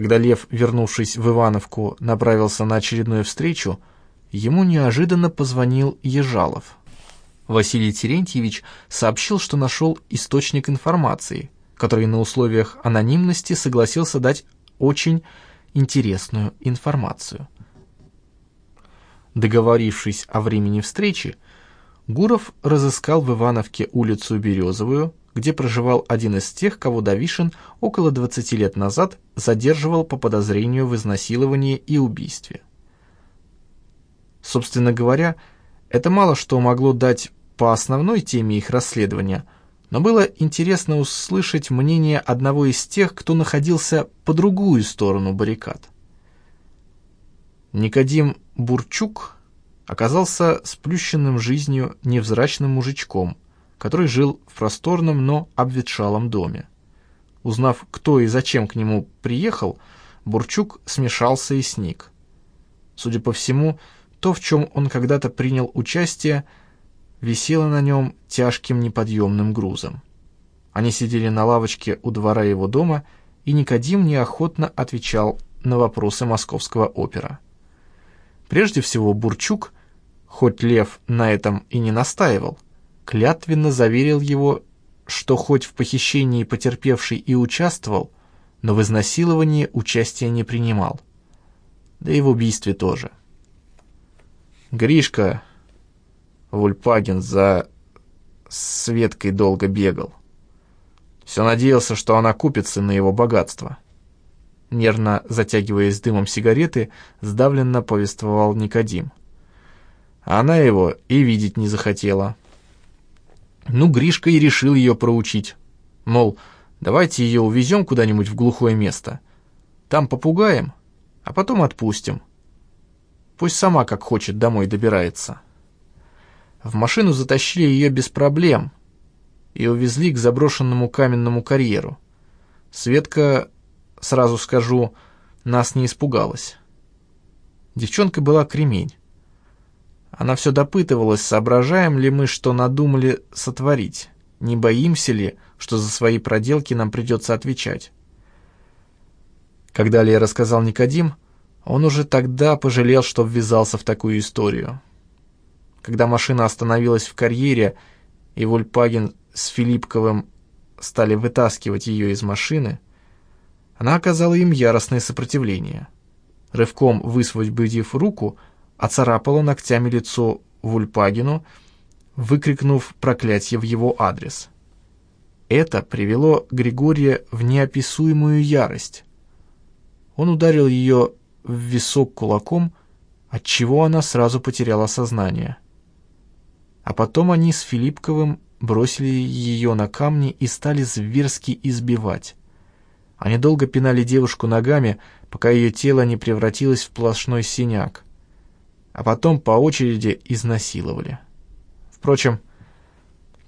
Когда Лев, вернувшись в Ивановку, направился на очередную встречу, ему неожиданно позвонил Ежалов. Василий Терентьевич сообщил, что нашел источник информации, который на условиях анонимности согласился дать очень интересную информацию. Договорившись о времени встречи, Гуров разыскал в Ивановке улицу Березовую, где проживал один из тех, кого Давишин около 20 лет назад задерживал по подозрению в изнасиловании и убийстве. Собственно говоря, это мало что могло дать по основной теме их расследования, но было интересно услышать мнение одного из тех, кто находился по другую сторону баррикад. Никодим Бурчук оказался сплющенным жизнью невзрачным мужичком, который жил в просторном, но обветшалом доме. Узнав, кто и зачем к нему приехал, Бурчук смешался и сник. Судя по всему, то, в чем он когда-то принял участие, висело на нем тяжким неподъемным грузом. Они сидели на лавочке у двора его дома, и Никодим неохотно отвечал на вопросы московского опера. Прежде всего Бурчук, хоть Лев на этом и не настаивал, клятвенно заверил его, что хоть в похищении потерпевший и участвовал, но в изнасиловании участия не принимал. Да и в убийстве тоже. Гришка Вульпагин за Светкой долго бегал. Все надеялся, что она купится на его богатство. Нервно затягиваясь дымом сигареты, сдавленно повествовал Никодим. Она его и видеть не захотела. Ну, Гришка и решил ее проучить. Мол, давайте ее увезем куда-нибудь в глухое место. Там попугаем, а потом отпустим. Пусть сама как хочет домой добирается. В машину затащили ее без проблем и увезли к заброшенному каменному карьеру. Светка, сразу скажу, нас не испугалась. Девчонка была кремень. Она все допытывалась, соображаем ли мы, что надумали сотворить, не боимся ли, что за свои проделки нам придется отвечать. Когда Лия рассказал Никодим, он уже тогда пожалел, что ввязался в такую историю. Когда машина остановилась в карьере, и Вульпаген с Филипповым стали вытаскивать ее из машины, она оказала им яростное сопротивление. Рывком высвободив руку, оцарапала ногтями лицо Вульпагину, выкрикнув проклятие в его адрес. Это привело Григория в неописуемую ярость. Он ударил ее в висок кулаком, отчего она сразу потеряла сознание. А потом они с Филипповым бросили ее на камни и стали зверски избивать. Они долго пинали девушку ногами, пока ее тело не превратилось в сплошной синяк. А потом по очереди изнасиловали. Впрочем,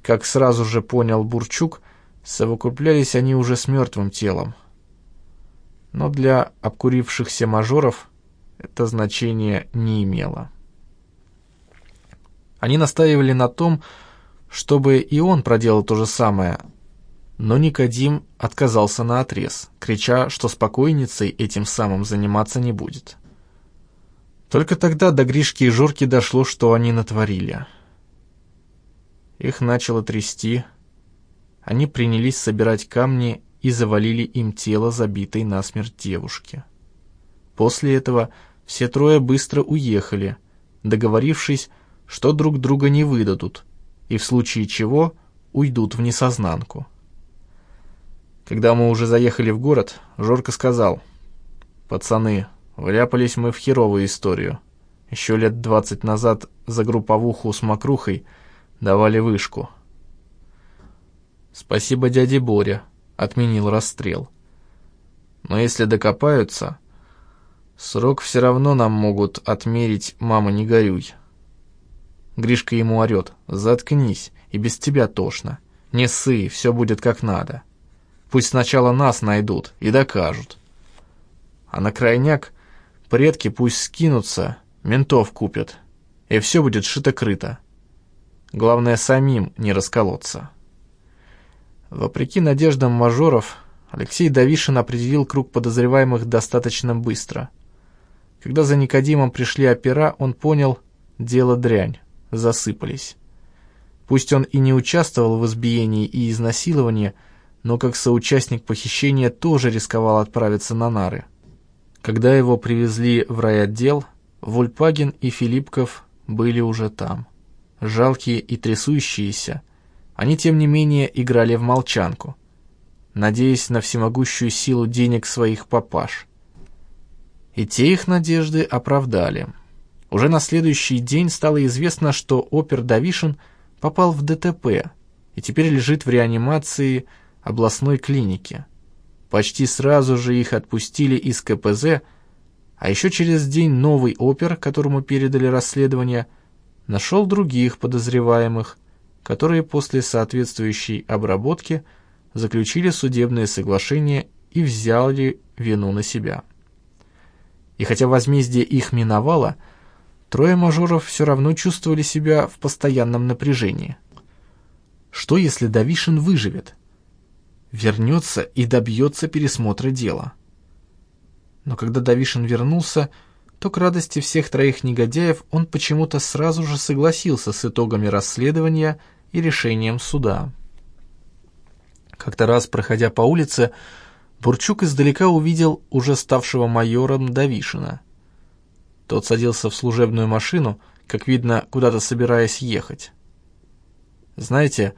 как сразу же понял Бурчук, совокуплялись они уже с мертвым телом. Но для обкурившихся мажоров это значение не имело. Они настаивали на том, чтобы и он проделал то же самое, но Никодим отказался на отрез, крича, что спокойницей этим самым заниматься не будет. Только тогда до Гришки и Жорки дошло, что они натворили. Их начало трясти. Они принялись собирать камни и завалили им тело забитой насмерть девушки. После этого все трое быстро уехали, договорившись, что друг друга не выдадут, и в случае чего уйдут в несознанку. Когда мы уже заехали в город, Жорка сказал, «Пацаны, вляпались мы в херовую историю. Еще лет двадцать назад за групповуху с мокрухой давали вышку». «Спасибо дяде Боря», — отменил расстрел. «Но если докопаются, срок все равно нам могут отмерить, мама, не горюй». Гришка ему орет. «Заткнись, и без тебя тошно. Не ссы, все будет как надо. Пусть сначала нас найдут и докажут. А на крайняк предки пусть скинутся, ментов купят, и все будет шито-крыто. Главное, самим не расколоться». Вопреки надеждам мажоров, Алексей Давишин определил круг подозреваемых достаточно быстро. Когда за Никодимом пришли опера, он понял, дело дрянь, засыпались. Пусть он и не участвовал в избиении и изнасиловании, но как соучастник похищения тоже рисковал отправиться на нары. Когда его привезли в райотдел, Вольпаген и Филиппков были уже там. Жалкие и трясущиеся, они, тем не менее, играли в молчанку, надеясь на всемогущую силу денег своих папаш. И те их надежды оправдали. Уже на следующий день стало известно, что опер Давишин попал в ДТП и теперь лежит в реанимации областной клиники. Почти сразу же их отпустили из КПЗ, а еще через день новый опер, которому передали расследование, нашел других подозреваемых, которые после соответствующей обработки заключили судебное соглашение и взяли вину на себя. И хотя возмездие их миновало, трое мажоров все равно чувствовали себя в постоянном напряжении. Что если Давишин выживет? Вернется и добьется пересмотра дела. Но когда Давишин вернулся, то к радости всех троих негодяев он почему-то сразу же согласился с итогами расследования и решением суда. Как-то раз, проходя по улице, Бурчук издалека увидел уже ставшего майором Давишина. Тот садился в служебную машину, как видно, куда-то собираясь ехать. Знаете,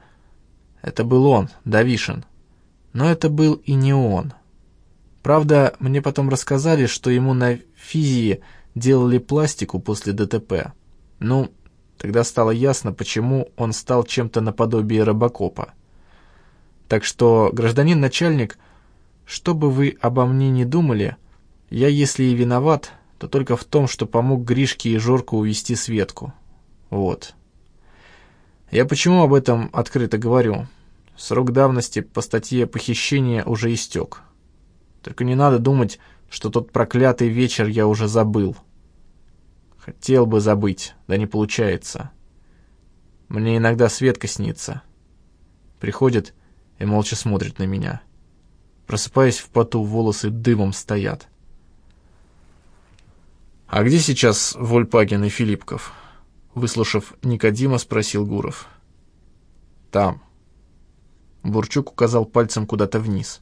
это был он, Давишин. Но это был и не он. Правда, мне потом рассказали, что ему на физии делали пластику после ДТП. Ну, тогда стало ясно, почему он стал чем-то наподобие робокопа. Так что, гражданин начальник, что бы вы обо мне не думали, я, если и виноват, то только в том, что помог Гришке и Жорку увести Светку. Вот. Я почему об этом открыто говорю? Срок давности по статье похищения уже истек. Только не надо думать, что тот проклятый вечер я уже забыл. Хотел бы забыть, да не получается. Мне иногда Светка снится. Приходит и молча смотрит на меня. Просыпаясь в поту, волосы дымом стоят. «А где сейчас Вольпаген и Филиппков?» Выслушав Никодима, спросил Гуров. «Там», Бурчук указал пальцем куда-то вниз.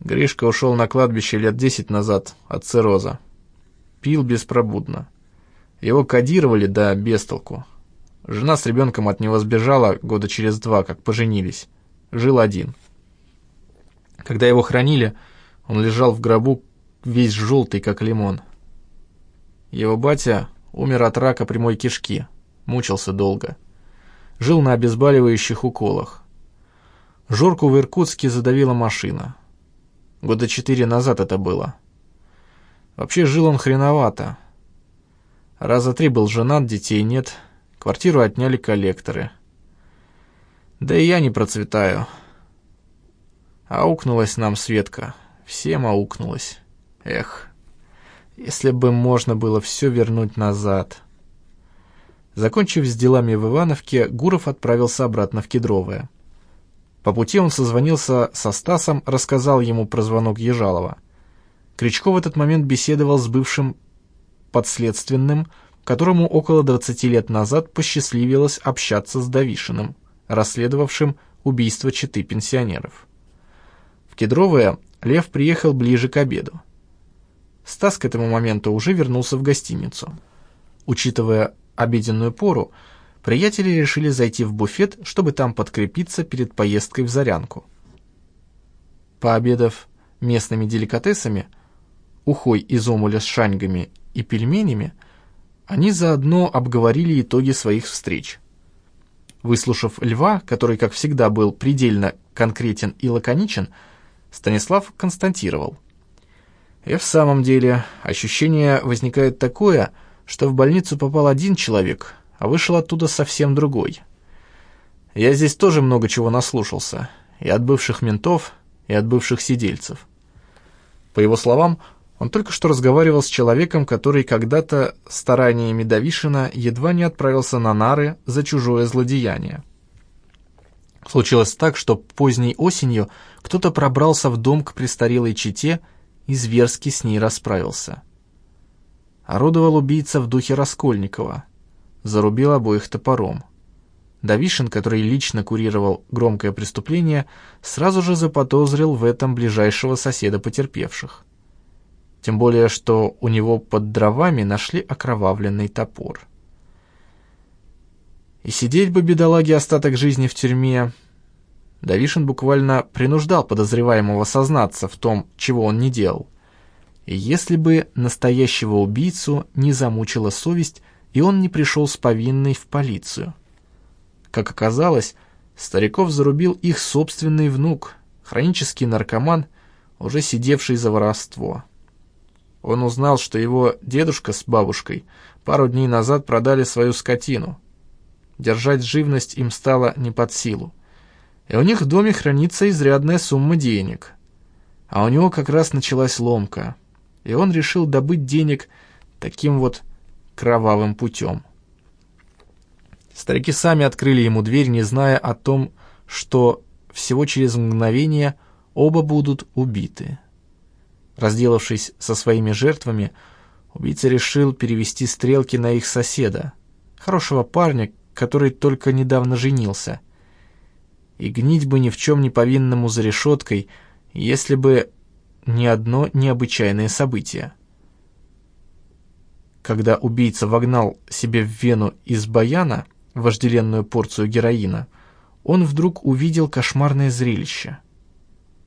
Гришка ушел на кладбище лет десять назад от цирроза. Пил беспробудно. Его кодировали, да без толку. Жена с ребенком от него сбежала года через два, как поженились. Жил один. Когда его хранили, он лежал в гробу весь желтый, как лимон. Его батя умер от рака прямой кишки, мучился долго. Жил на обезболивающих уколах. Жорку в Иркутске задавила машина. Года четыре назад это было. Вообще жил он хреновато. Раза три был женат, детей нет. Квартиру отняли коллекторы. Да и я не процветаю. Аукнулась нам Светка. Всем аукнулась. Эх, если бы можно было все вернуть назад. Закончив с делами в Ивановке, Гуров отправился обратно в Кедровое. По пути он созвонился со Стасом, рассказал ему про звонок Ежалова. Кричко в этот момент беседовал с бывшим подследственным, которому около 20 лет назад посчастливилось общаться с Давишиным, расследовавшим убийство четы пенсионеров. В Кедровое Лев приехал ближе к обеду. Стас к этому моменту уже вернулся в гостиницу. Учитывая обеденную пору, приятели решили зайти в буфет, чтобы там подкрепиться перед поездкой в Зарянку. Пообедав местными деликатесами, ухой из омуля с шаньгами и пельменями, они заодно обговорили итоги своих встреч. Выслушав Льва, который, как всегда, был предельно конкретен и лаконичен, Станислав констатировал. И в самом деле, ощущение возникает такое, что в больницу попал один человек, а вышел оттуда совсем другой. Я здесь тоже много чего наслушался, и от бывших ментов, и от бывших сидельцев. По его словам, он только что разговаривал с человеком, который когда-то стараниями Давишина едва не отправился на нары за чужое злодеяние. Случилось так, что поздней осенью кто-то пробрался в дом к престарелой чете и зверски с ней расправился. Орудовал убийца в духе Раскольникова, зарубил обоих топором. Давишин, который лично курировал громкое преступление, сразу же заподозрил в этом ближайшего соседа потерпевших. Тем более, что у него под дровами нашли окровавленный топор. И сидеть бы бедолаге остаток жизни в тюрьме. Давишин буквально принуждал подозреваемого сознаться в том, чего он не делал. И если бы настоящего убийцу не замучила совесть, и он не пришел с повинной в полицию. Как оказалось, стариков зарубил их собственный внук, хронический наркоман, уже сидевший за воровство. Он узнал, что его дедушка с бабушкой пару дней назад продали свою скотину. Держать живность им стало не под силу. И у них в доме хранится изрядная сумма денег. А у него как раз началась ломка, и он решил добыть денег таким вот кровавым путем. Старики сами открыли ему дверь, не зная о том, что всего через мгновение оба будут убиты. Разделавшись со своими жертвами, убийца решил перевести стрелки на их соседа, хорошего парня, который только недавно женился. И гнить бы ни в чем не повинному за решеткой, если бы не одно необычайное событие. Когда убийца вогнал себе в вену из баяна вожделенную порцию героина, он вдруг увидел кошмарное зрелище —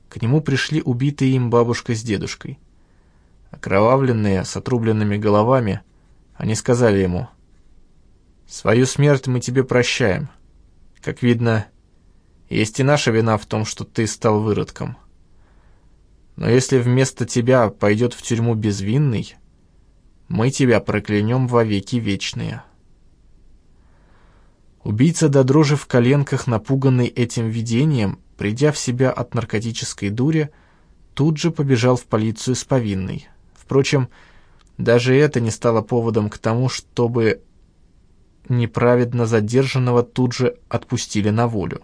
к нему пришли убитые им бабушка с дедушкой. Окровавленные, с отрубленными головами, они сказали ему, «Свою смерть мы тебе прощаем. Как видно, есть и наша вина в том, что ты стал выродком. Но если вместо тебя пойдет в тюрьму безвинный, мы тебя проклянем во веки вечные». Убийца до дрожи в коленках, напуганный этим видением, придя в себя от наркотической дури, тут же побежал в полицию с повинной. Впрочем, даже это не стало поводом к тому, чтобы неправедно задержанного тут же отпустили на волю.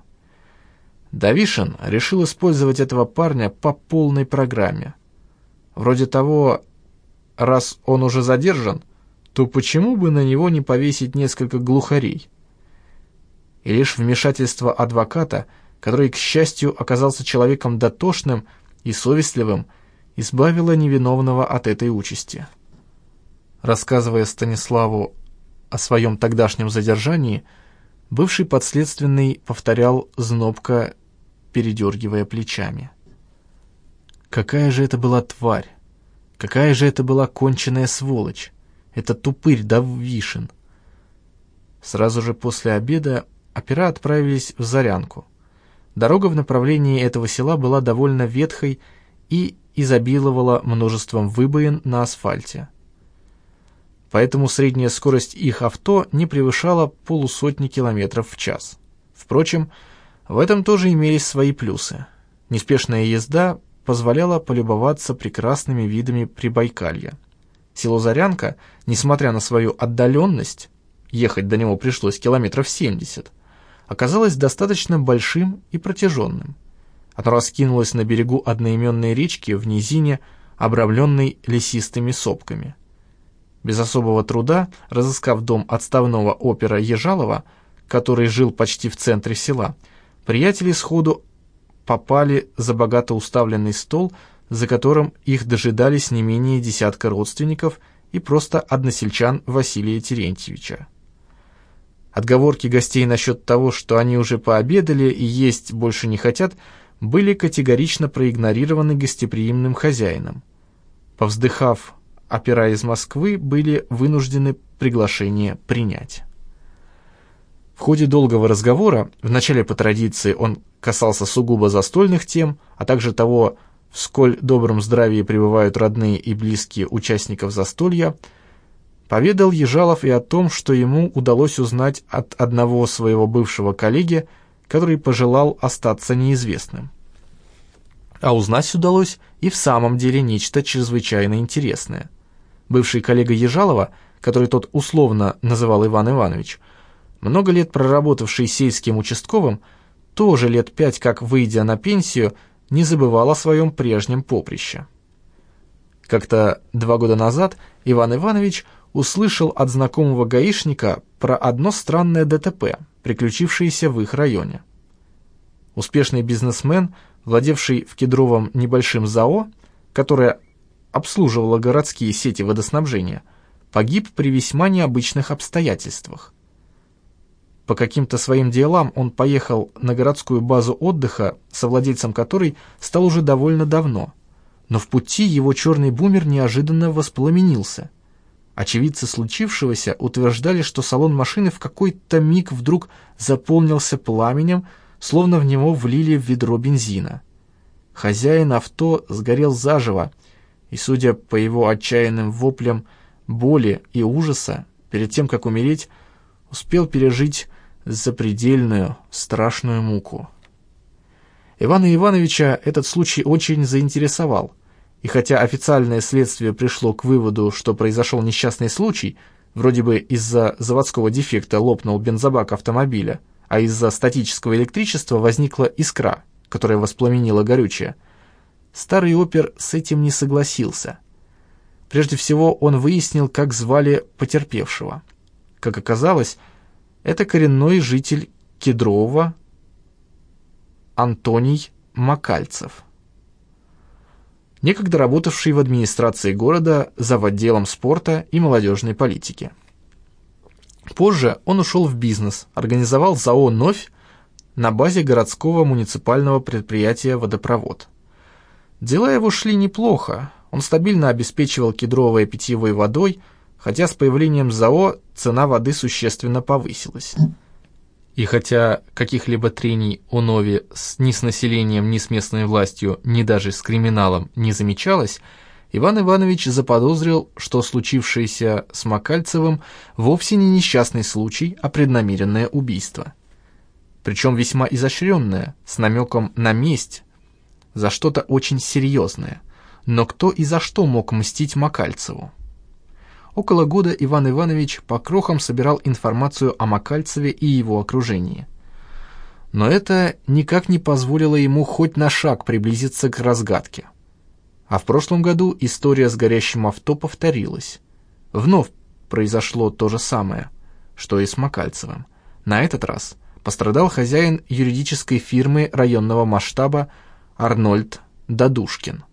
Давишин решил использовать этого парня по полной программе. Вроде того, раз он уже задержан, то почему бы на него не повесить несколько глухарей? И лишь вмешательство адвоката – который, к счастью, оказался человеком дотошным и совестливым, избавила невиновного от этой участи. Рассказывая Станиславу о своем тогдашнем задержании, бывший подследственный повторял знобко, передергивая плечами. Какая же это была тварь! Какая же это была конченая сволочь! Это тупырь Давишин! Сразу же после обеда опера отправились в Зарянку. Дорога в направлении этого села была довольно ветхой и изобиловала множеством выбоин на асфальте. Поэтому средняя скорость их авто не превышала полусотни километров в час. Впрочем, в этом тоже имелись свои плюсы. Неспешная езда позволяла полюбоваться прекрасными видами Прибайкалья. Село Зарянка, несмотря на свою отдаленность, ехать до него пришлось километров 70, оказалось достаточно большим и протяженным. Оно раскинулось на берегу одноименной речки в низине, обрамленной лесистыми сопками. Без особого труда, разыскав дом отставного опера Ежалова, который жил почти в центре села, приятели сходу попали за богато уставленный стол, за которым их дожидались не менее десятка родственников и просто односельчан Василия Терентьевича. Отговорки гостей насчет того, что они уже пообедали и есть больше не хотят, были категорично проигнорированы гостеприимным хозяином. Повздыхав, опера из Москвы были вынуждены приглашение принять. В ходе долгого разговора, вначале по традиции он касался сугубо застольных тем, а также того, в сколь добром здравии пребывают родные и близкие участников застолья, Поведал Ежалов и о том, что ему удалось узнать от одного своего бывшего коллеги, который пожелал остаться неизвестным. А узнать удалось и в самом деле нечто чрезвычайно интересное. Бывший коллега Ежалова, который тот условно называл Иван Иванович, много лет проработавший сельским участковым, тоже лет пять как выйдя на пенсию, не забывал о своем прежнем поприще. Как-то два года назад Иван Иванович услышал от знакомого гаишника про одно странное ДТП, приключившееся в их районе. Успешный бизнесмен, владевший в Кедровом небольшим ЗАО, которое обслуживало городские сети водоснабжения, погиб при весьма необычных обстоятельствах. По каким-то своим делам он поехал на городскую базу отдыха, совладельцем которой стал уже довольно давно, но в пути его черный бумер неожиданно воспламенился. Очевидцы случившегося утверждали, что салон машины в какой-то миг вдруг заполнился пламенем, словно в него влили ведро бензина. Хозяин авто сгорел заживо, и, судя по его отчаянным воплям боли и ужаса, перед тем, как умереть, успел пережить запредельную, страшную муку. Ивана Ивановича этот случай очень заинтересовал, и хотя официальное следствие пришло к выводу, что произошел несчастный случай, вроде бы из-за заводского дефекта лопнул бензобак автомобиля, а из-за статического электричества возникла искра, которая воспламенила горючее, старый опер с этим не согласился. Прежде всего он выяснил, как звали потерпевшего. Как оказалось, это коренной житель Кедрового Антоний Макальцев. Некогда работавший в администрации города за отделом спорта и молодежной политики. Позже он ушел в бизнес, организовал ЗАО «Новь» на базе городского муниципального предприятия «Водопровод». Дела его шли неплохо, он стабильно обеспечивал кедровой питьевой водой, хотя с появлением ЗАО цена воды существенно повысилась. И хотя каких-либо трений о Нове с, ни с населением, ни с местной властью, ни даже с криминалом не замечалось, Иван Иванович заподозрил, что случившееся с Макальцевым вовсе не несчастный случай, а преднамеренное убийство. Причем весьма изощренное, с намеком на месть, за что-то очень серьезное. Но кто и за что мог мстить Макальцеву? Около года Иван Иванович по крохам собирал информацию о Макальцеве и его окружении. Но это никак не позволило ему хоть на шаг приблизиться к разгадке. А в прошлом году история с горящим авто повторилась. Вновь произошло то же самое, что и с Макальцевым. На этот раз пострадал хозяин юридической фирмы районного масштаба Арнольд Дадушкин.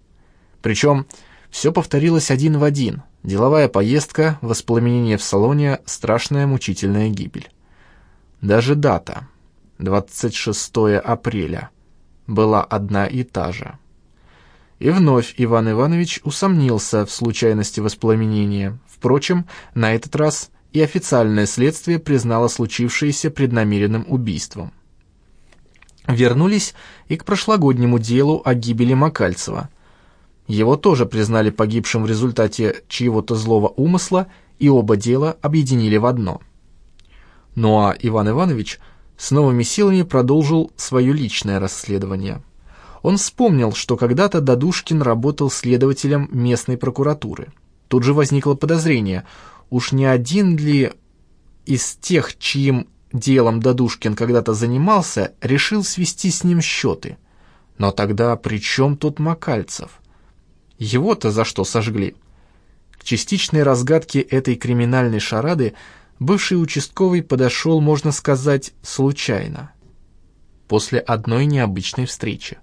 Причем все повторилось один в один – Деловая поездка, воспламенение в салоне, страшная мучительная гибель. Даже дата, 26 апреля, была одна и та же. И вновь Иван Иванович усомнился в случайности воспламенения. Впрочем, на этот раз и официальное следствие признало случившееся преднамеренным убийством. Вернулись и к прошлогоднему делу о гибели Макальцева – его тоже признали погибшим в результате чьего-то злого умысла, и оба дела объединили в одно. Ну а Иван Иванович с новыми силами продолжил свое личное расследование. Он вспомнил, что когда-то Дадушкин работал следователем местной прокуратуры. Тут же возникло подозрение, уж не один ли из тех, чьим делом Дадушкин когда-то занимался, решил свести с ним счеты. Но тогда при чем тут Макальцев? Его-то за что сожгли? К частичной разгадке этой криминальной шарады бывший участковый подошел, можно сказать, случайно. После одной необычной встречи.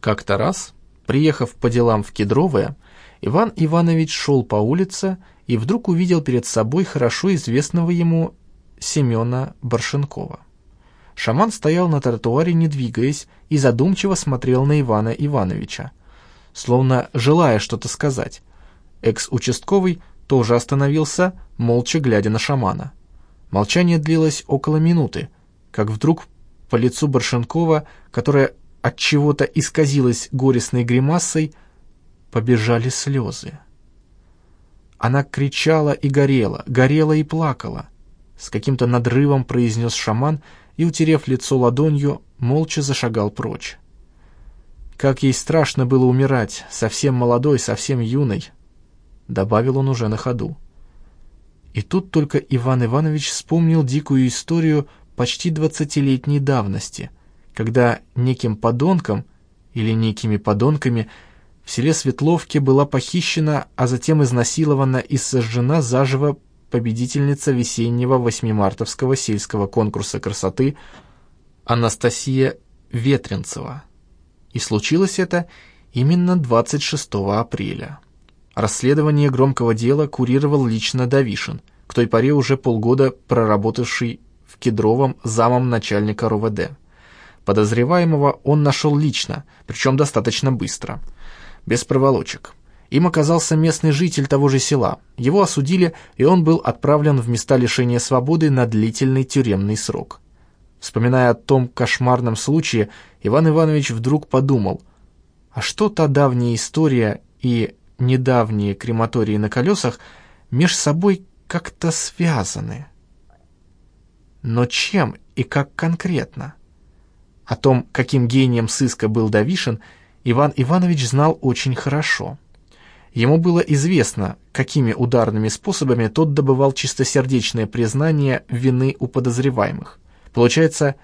Как-то раз, приехав по делам в Кедровое, Иван Иванович шел по улице и вдруг увидел перед собой хорошо известного ему Семена Баршенкова. Шаман стоял на тротуаре, не двигаясь, и задумчиво смотрел на Ивана Ивановича – словно желая что-то сказать. Экс-участковый тоже остановился, молча глядя на шамана. Молчание длилось около минуты, как вдруг по лицу Баршенкова, которое от чего-то исказилось горестной гримасой, побежали слезы. Она кричала и горела, горела и плакала. С каким-то надрывом произнес шаман и, утерев лицо ладонью, молча зашагал прочь. Как ей страшно было умирать, совсем молодой, совсем юной, добавил он уже на ходу. И тут только Иван Иванович вспомнил дикую историю почти двадцатилетней давности, когда неким подонком или некими подонками в селе Светловке была похищена, а затем изнасилована и сожжена заживо победительница весеннего восьмимартовского сельского конкурса красоты Анастасия Ветренцева. И случилось это именно 26 апреля. Расследование громкого дела курировал лично Давишин, к той поре уже полгода проработавший в Кедровом замом начальника РОВД. Подозреваемого он нашел лично, причем достаточно быстро, без проволочек. Им оказался местный житель того же села. Его осудили, и он был отправлен в места лишения свободы на длительный тюремный срок. Вспоминая о том кошмарном случае, Иван Иванович вдруг подумал, а что та давняя история и недавние крематории на колесах меж собой как-то связаны? Но чем и как конкретно? О том, каким гением сыска был Давишин, Иван Иванович знал очень хорошо. Ему было известно, какими ударными способами тот добывал чистосердечное признание вины у подозреваемых. Получается,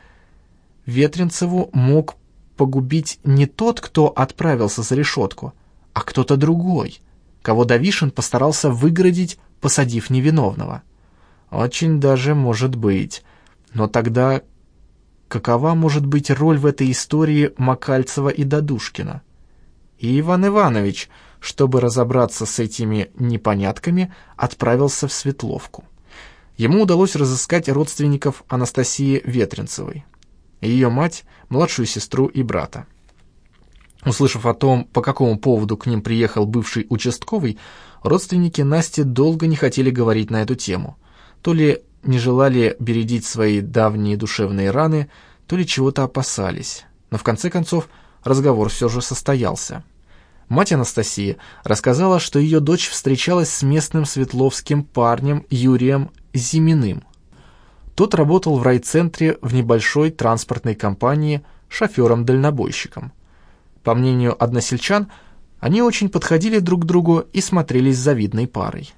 Ветренцеву мог погубить не тот, кто отправился за решетку, а кто-то другой, кого Давишин постарался выгородить, посадив невиновного. Очень даже может быть. Но тогда какова может быть роль в этой истории Макальцева и Дадушкина? И Иван Иванович, чтобы разобраться с этими непонятками, отправился в Светловку. Ему удалось разыскать родственников Анастасии Ветренцевой, ее мать, младшую сестру и брата. Услышав о том, по какому поводу к ним приехал бывший участковый, родственники Насти долго не хотели говорить на эту тему. То ли не желали бередить свои давние душевные раны, то ли чего-то опасались. Но в конце концов разговор все же состоялся. Мать Анастасии рассказала, что ее дочь встречалась с местным светловским парнем Юрием Зиминым. Тот работал в райцентре в небольшой транспортной компании шофером-дальнобойщиком. По мнению односельчан, они очень подходили друг к другу и смотрелись завидной парой.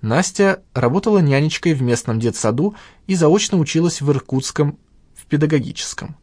Настя работала нянечкой в местном детсаду и заочно училась в Иркутском в педагогическом.